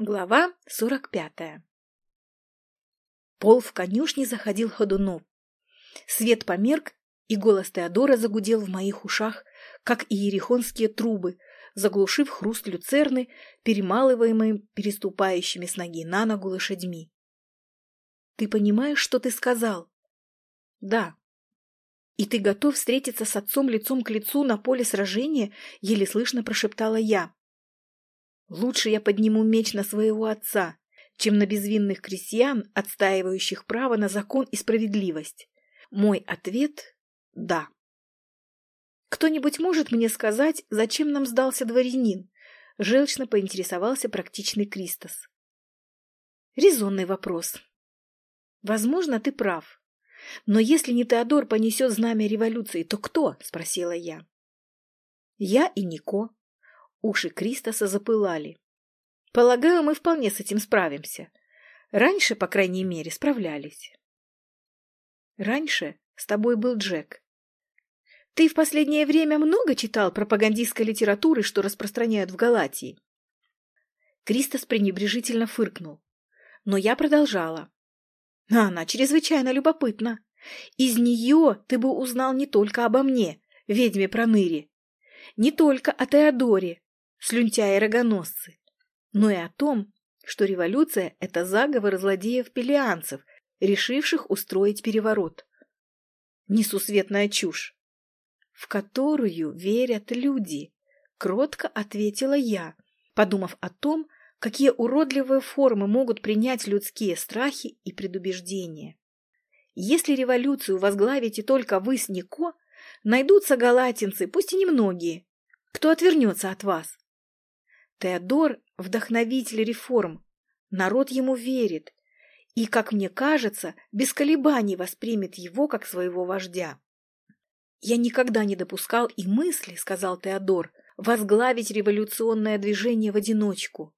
Глава сорок пятая Пол в конюшне заходил ходуном. Свет померк, и голос Теодора загудел в моих ушах, как и ерихонские трубы, заглушив хруст люцерны, перемалываемый переступающими с ноги на ногу лошадьми. «Ты понимаешь, что ты сказал?» «Да». «И ты готов встретиться с отцом лицом к лицу на поле сражения?» — еле слышно прошептала я. Лучше я подниму меч на своего отца, чем на безвинных крестьян, отстаивающих право на закон и справедливость. Мой ответ – да. Кто-нибудь может мне сказать, зачем нам сдался дворянин? Желчно поинтересовался практичный Кристос. Резонный вопрос. Возможно, ты прав. Но если не Теодор понесет знамя революции, то кто? Спросила я. Я и Нико. Уши Кристоса запылали. Полагаю, мы вполне с этим справимся. Раньше, по крайней мере, справлялись. Раньше с тобой был Джек. Ты в последнее время много читал пропагандистской литературы, что распространяют в Галатии? Кристос пренебрежительно фыркнул. Но я продолжала. Она чрезвычайно любопытна. Из нее ты бы узнал не только обо мне, ведьме Проныре, не только о Теодоре, слюнтяи-рогоносцы, но и о том, что революция – это заговор злодеев-пелианцев, решивших устроить переворот. Несусветная чушь, в которую верят люди, кротко ответила я, подумав о том, какие уродливые формы могут принять людские страхи и предубеждения. Если революцию возглавите только вы с Нико, найдутся галатинцы, пусть и немногие, кто отвернется от вас. Теодор – вдохновитель реформ. Народ ему верит. И, как мне кажется, без колебаний воспримет его как своего вождя. «Я никогда не допускал и мысли, — сказал Теодор, — возглавить революционное движение в одиночку.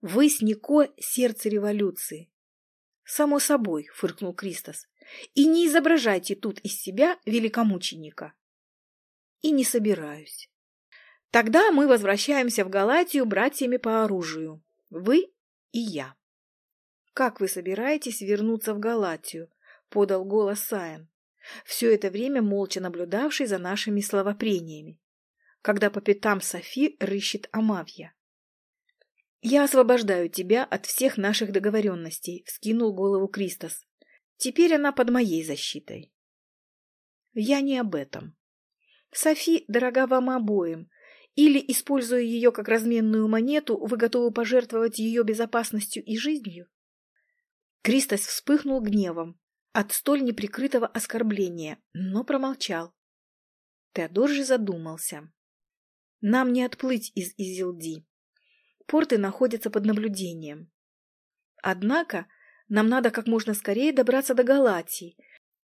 Вы с Нико — сердце революции. «Само собой», — фыркнул Кристос, — «и не изображайте тут из себя великомученика». «И не собираюсь». Тогда мы возвращаемся в Галатию братьями по оружию. Вы и я. Как вы собираетесь вернуться в Галатию? Подал голос Саян, все это время молча наблюдавший за нашими словопрениями, когда по пятам Софи рыщет Амавья. «Я освобождаю тебя от всех наших договоренностей», — вскинул голову Кристос. «Теперь она под моей защитой». «Я не об этом. Софи дорога вам обоим, или, используя ее как разменную монету, вы готовы пожертвовать ее безопасностью и жизнью? Кристос вспыхнул гневом от столь неприкрытого оскорбления, но промолчал. Теодор же задумался. Нам не отплыть из Изилди. Порты находятся под наблюдением. Однако нам надо как можно скорее добраться до Галатии,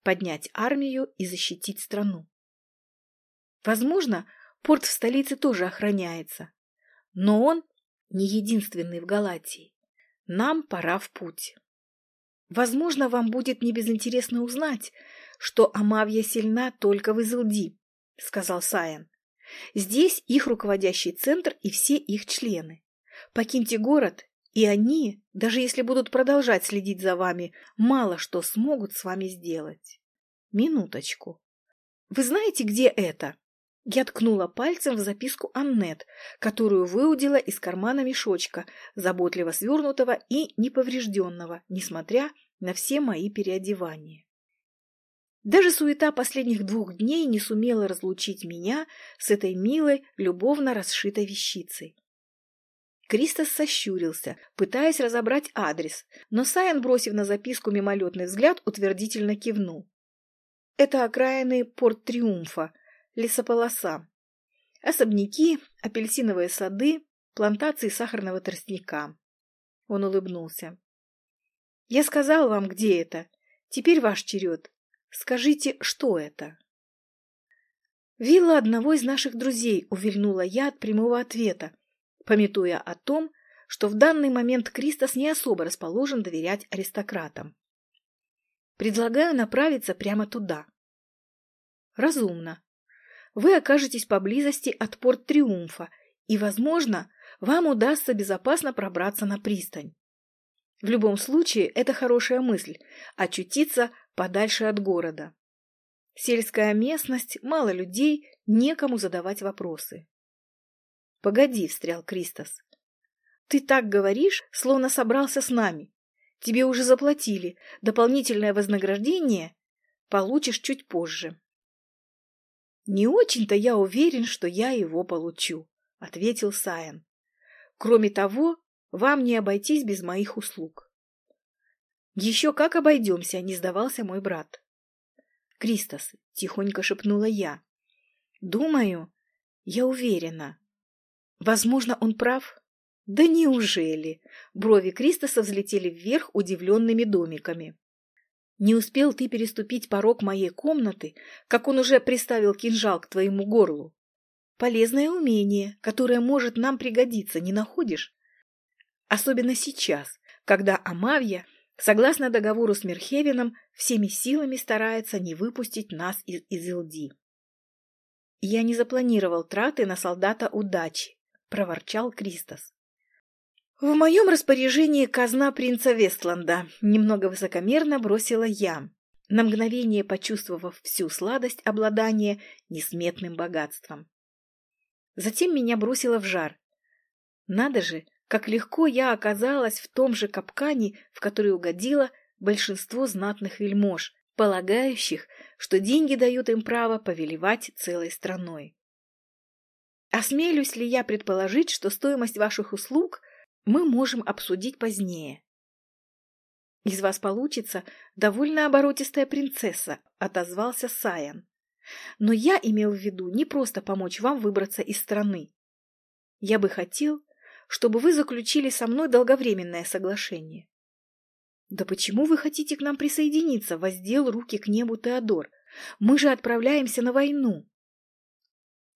поднять армию и защитить страну. Возможно, Порт в столице тоже охраняется. Но он не единственный в Галатии. Нам пора в путь. Возможно, вам будет небезынтересно узнать, что Амавья сильна только в Изылди, сказал Саян. Здесь их руководящий центр и все их члены. Покиньте город, и они, даже если будут продолжать следить за вами, мало что смогут с вами сделать. Минуточку. Вы знаете, где это? Я ткнула пальцем в записку Аннет, которую выудила из кармана мешочка, заботливо свернутого и неповрежденного, несмотря на все мои переодевания. Даже суета последних двух дней не сумела разлучить меня с этой милой, любовно расшитой вещицей. Кристос сощурился, пытаясь разобрать адрес, но Сайен, бросив на записку мимолетный взгляд, утвердительно кивнул. «Это окраины Порт-Триумфа», лесополоса. Особняки, апельсиновые сады, плантации сахарного тростника. Он улыбнулся. «Я сказал вам, где это. Теперь ваш черед. Скажите, что это?» Вилла одного из наших друзей увильнула я от прямого ответа, пометуя о том, что в данный момент Кристос не особо расположен доверять аристократам. Предлагаю направиться прямо туда. Разумно вы окажетесь поблизости от Порт-Триумфа, и, возможно, вам удастся безопасно пробраться на пристань. В любом случае, это хорошая мысль – очутиться подальше от города. Сельская местность, мало людей, некому задавать вопросы. «Погоди», – встрял Кристос. «Ты так говоришь, словно собрался с нами. Тебе уже заплатили. Дополнительное вознаграждение получишь чуть позже». «Не очень-то я уверен, что я его получу», — ответил Саян. «Кроме того, вам не обойтись без моих услуг». «Еще как обойдемся», — не сдавался мой брат. «Кристос», — тихонько шепнула я. «Думаю, я уверена. Возможно, он прав?» «Да неужели?» Брови Кристоса взлетели вверх удивленными домиками. Не успел ты переступить порог моей комнаты, как он уже приставил кинжал к твоему горлу. Полезное умение, которое может нам пригодиться, не находишь? Особенно сейчас, когда Амавья, согласно договору с Мерхевином, всеми силами старается не выпустить нас из Изилди. «Я не запланировал траты на солдата удачи», — проворчал Кристос. «В моем распоряжении казна принца Вестланда», — немного высокомерно бросила я, на мгновение почувствовав всю сладость обладания несметным богатством. Затем меня бросило в жар. Надо же, как легко я оказалась в том же капкане, в который угодило большинство знатных вельмож, полагающих, что деньги дают им право повелевать целой страной. Осмелюсь ли я предположить, что стоимость ваших услуг мы можем обсудить позднее. Из вас получится довольно оборотистая принцесса, отозвался Саян. Но я имел в виду не просто помочь вам выбраться из страны. Я бы хотел, чтобы вы заключили со мной долговременное соглашение. Да почему вы хотите к нам присоединиться, воздел руки к небу Теодор? Мы же отправляемся на войну.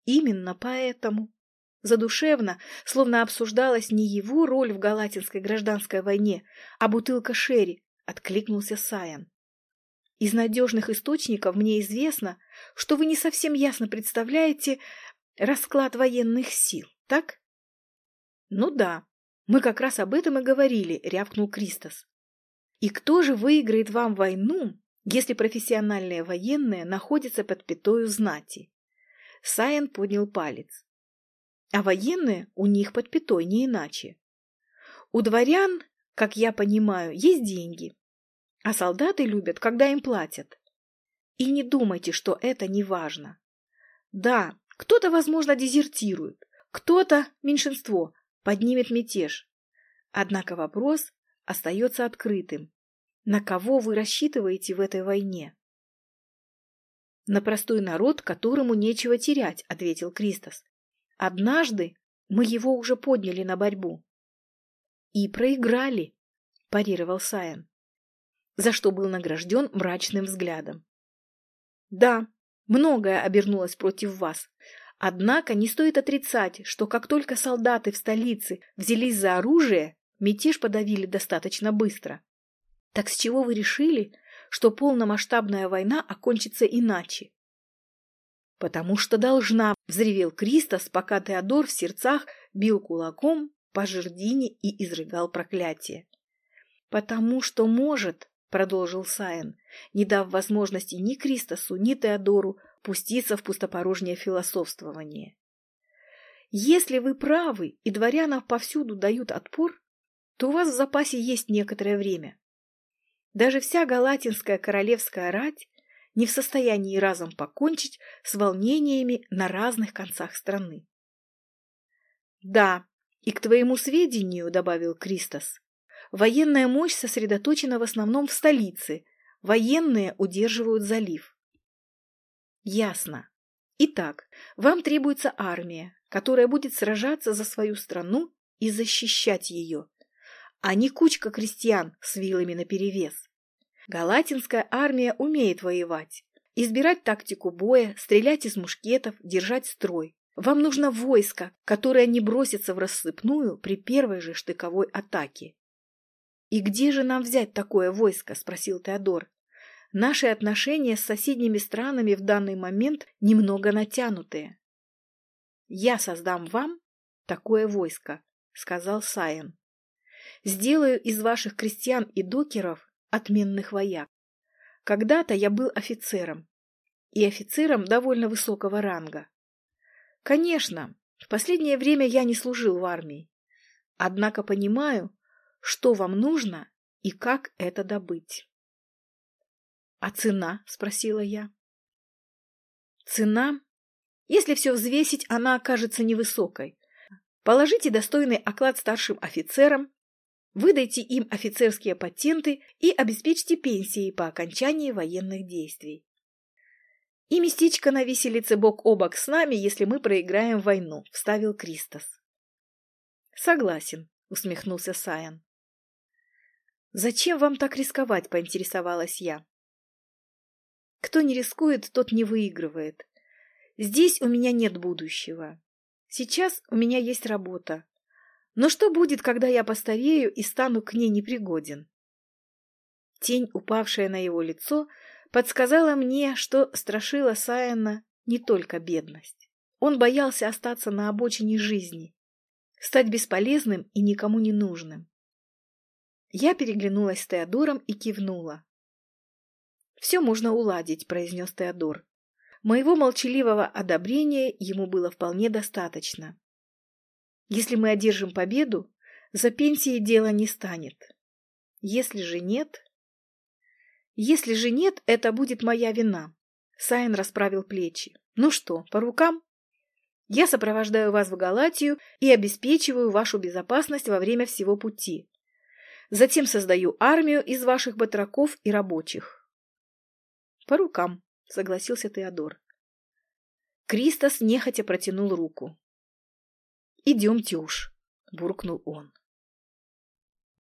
Именно поэтому, Задушевно, словно обсуждалась не его роль в галатинской гражданской войне, а бутылка Шерри, откликнулся Саян. Из надежных источников мне известно, что вы не совсем ясно представляете расклад военных сил, так? Ну да, мы как раз об этом и говорили, рявкнул Кристос. И кто же выиграет вам войну, если профессиональные военные находятся под пятою знати? Саян поднял палец а военные у них под пятой не иначе. У дворян, как я понимаю, есть деньги, а солдаты любят, когда им платят. И не думайте, что это не важно. Да, кто-то, возможно, дезертирует, кто-то, меньшинство, поднимет мятеж. Однако вопрос остается открытым. На кого вы рассчитываете в этой войне? На простой народ, которому нечего терять, ответил Кристос. Однажды мы его уже подняли на борьбу. И проиграли, парировал Саян, за что был награжден мрачным взглядом. Да, многое обернулось против вас. Однако не стоит отрицать, что как только солдаты в столице взялись за оружие, мятеж подавили достаточно быстро. Так с чего вы решили, что полномасштабная война окончится иначе? «Потому что должна!» — взревел Кристос, пока Теодор в сердцах бил кулаком по жердине и изрыгал проклятие. «Потому что может!» — продолжил Саен, не дав возможности ни Кристосу, ни Теодору пуститься в пустопорожнее философствование. «Если вы правы и дворянов повсюду дают отпор, то у вас в запасе есть некоторое время. Даже вся галатинская королевская рать не в состоянии разом покончить с волнениями на разных концах страны. «Да, и к твоему сведению, — добавил Кристос, — военная мощь сосредоточена в основном в столице, военные удерживают залив». «Ясно. Итак, вам требуется армия, которая будет сражаться за свою страну и защищать ее, а не кучка крестьян с вилами наперевес. Галатинская армия умеет воевать. Избирать тактику боя, стрелять из мушкетов, держать строй. Вам нужно войско, которое не бросится в рассыпную при первой же штыковой атаке. «И где же нам взять такое войско?» – спросил Теодор. «Наши отношения с соседними странами в данный момент немного натянутые. Я создам вам такое войско», — сказал Сайен. «Сделаю из ваших крестьян и докеров отменных вояк. Когда-то я был офицером, и офицером довольно высокого ранга. Конечно, в последнее время я не служил в армии, однако понимаю, что вам нужно и как это добыть. — А цена? — спросила я. — Цена? Если все взвесить, она окажется невысокой. Положите достойный оклад старшим офицерам, выдайте им офицерские патенты и обеспечьте пенсии по окончании военных действий. И местечко на виселице бок о бок с нами, если мы проиграем войну, — вставил Кристос. — Согласен, — усмехнулся Саян. — Зачем вам так рисковать, — поинтересовалась я. — Кто не рискует, тот не выигрывает. Здесь у меня нет будущего. Сейчас у меня есть работа. Но что будет, когда я постарею и стану к ней непригоден? Тень, упавшая на его лицо, подсказала мне, что страшила Саяна не только бедность. Он боялся остаться на обочине жизни, стать бесполезным и никому не нужным. Я переглянулась с Теодором и кивнула. «Все можно уладить», — произнес Теодор. Моего молчаливого одобрения ему было вполне достаточно. Если мы одержим победу, за пенсией дело не станет. Если же нет... Если же нет, это будет моя вина. Сайн расправил плечи. Ну что, по рукам? Я сопровождаю вас в Галатию и обеспечиваю вашу безопасность во время всего пути. Затем создаю армию из ваших батраков и рабочих. По рукам, согласился Теодор. Кристос нехотя протянул руку. «Идемте уж», — буркнул он.